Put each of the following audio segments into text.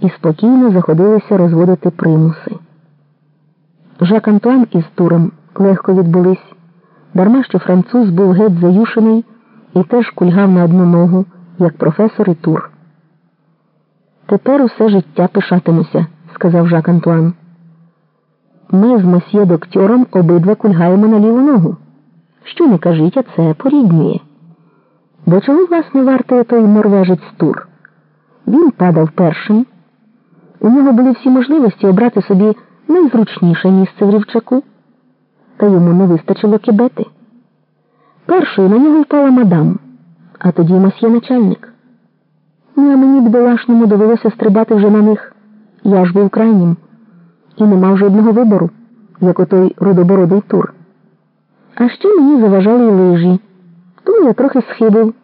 і спокійно заходилися розводити примуси. Жак Антуан із туром легко відбулись, дарма що француз був геть заюшений і теж кульгав на одну ногу, як професор і тур. Тепер усе життя пишатимуся, сказав Жак Антуан. Ми з мосьє доктором обидва кульгаємо на ліву ногу. Що не кажіть, а це поріднює. Бо чого, власне, вартує той норвежець тур? Він падав першим. У нього були всі можливості обрати собі найзручніше місце в рівчаку, та йому не вистачило кібети. Першою на нього впала мадам, а тоді мосьє начальник. Ну, а мені бідолашному довелося стрибати вже на них. Я ж був крайнім і не мав жодного вибору, як отой рудобородий тур. А ще мені заважали й лижі, тому я трохи схибив.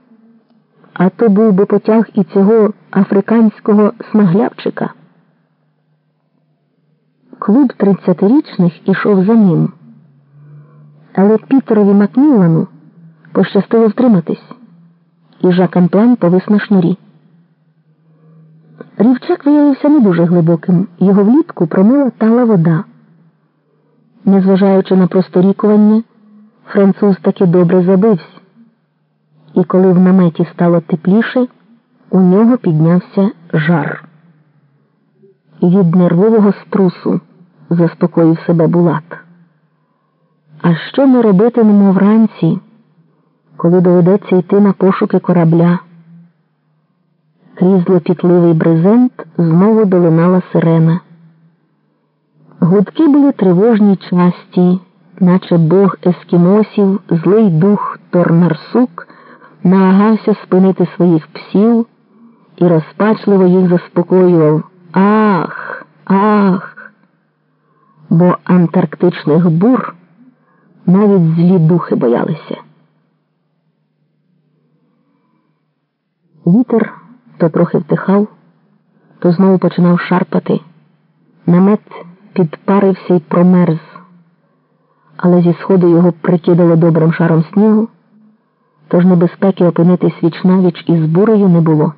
А то був би потяг і цього африканського смаглявчика. Клуб тридцятирічних ішов за ним. Але Пітерові Макміллану пощастило втриматись, і Жак Антуан повис на шнурі. Рівчак виявився не дуже глибоким, його влітку промила тала вода. Незважаючи на просторікування, француз таки добре забився, і коли в наметі стало тепліше, у нього піднявся жар. Від нервового струсу заспокоїв себе Булат. А що ми робитимемо вранці, коли доведеться йти на пошуки корабля? Крізь лопітливий брезент знову долинала сирена. Гудки були тривожні часті, наче бог ескімосів, злий дух Торнарсук намагався спинити своїх псів і розпачливо їх заспокоював. Ах, ах. Бо антарктичних бур навіть злі духи боялися. Вітер то трохи втихав, то знову починав шарпати. Намет підпарився й промерз, але зі сходу його прикидало добрим шаром снігу, тож небезпеки опинитись віч навіч із бурею не було.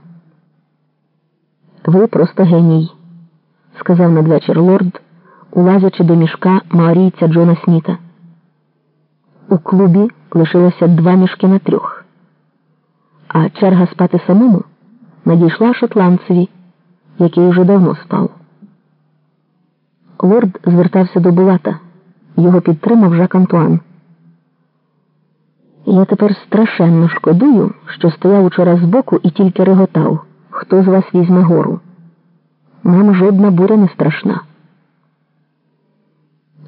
Ви просто геній, сказав надвечір лорд, улазячи до мішка маорійця Джона Сміта. У клубі лишилося два мішки на трьох, а черга спати самому надійшла шотландцеві, який уже давно спав. Лорд звертався до Булата. Його підтримав Жак Антуан. Я тепер страшенно шкодую, що стояв учора збоку і тільки реготав, хто з вас візьме гору. Нам жодна буря не страшна.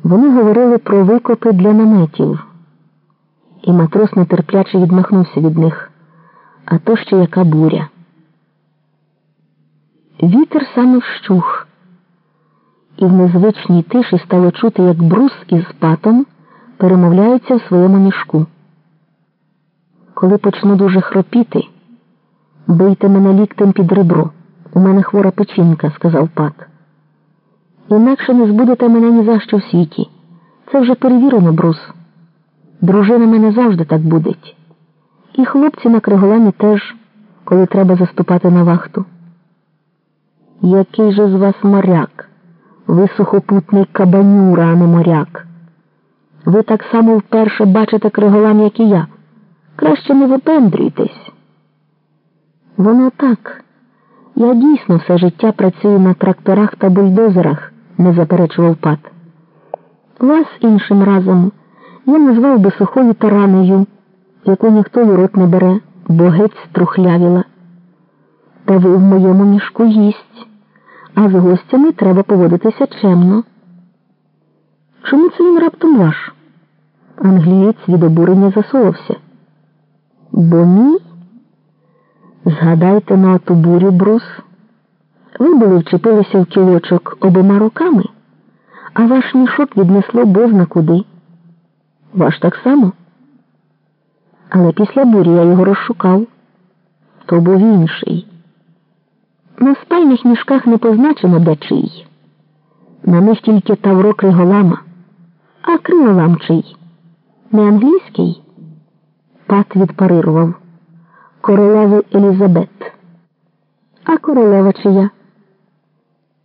Вони говорили про викопи для наметів, і матрос нетерпляче відмахнувся від них. А то ще яка буря. Вітер саме вщух, і в незвичній тиші стало чути, як брус із патом перемовляються в своєму мішку. Коли почну дуже хропіти, бийте мене ліктем під ребро. У мене хвора печінка, сказав пат. Інакше не збудете мене ні за що в світі. Це вже перевірено, брус. Дружина мене завжди так будить. І хлопці на криголамі теж, коли треба заступати на вахту. Який же з вас моряк? Ви сухопутний кабанюра, а не моряк. Ви так само вперше бачите криголам, як і я. Краще не випендрюйтесь. Воно так. Я дійсно все життя працюю на тракторах та бульдозерах, не заперечував пат. Вас іншим разом я назвав би сухою тараною, яку ніхто в рот не бере, бо геть струхлявіла. Та ви в моєму мішку їсть а з гостями треба поводитися чемно. Чому це він раптом ваш? Англієць від обурення засовався. Бо мій? Згадайте на ту бурю, брус. Ви були вчепилися в кілочок обома руками, а ваш мішок віднесло бозна куди. Ваш так само. Але після бурі я його розшукав. То був інший. На спальних мішках не позначено де чий. На них тільки тавро криголама. А криголам чий? Не англійський? Пат відпарирував. Королеви Елізабет. А королева чия?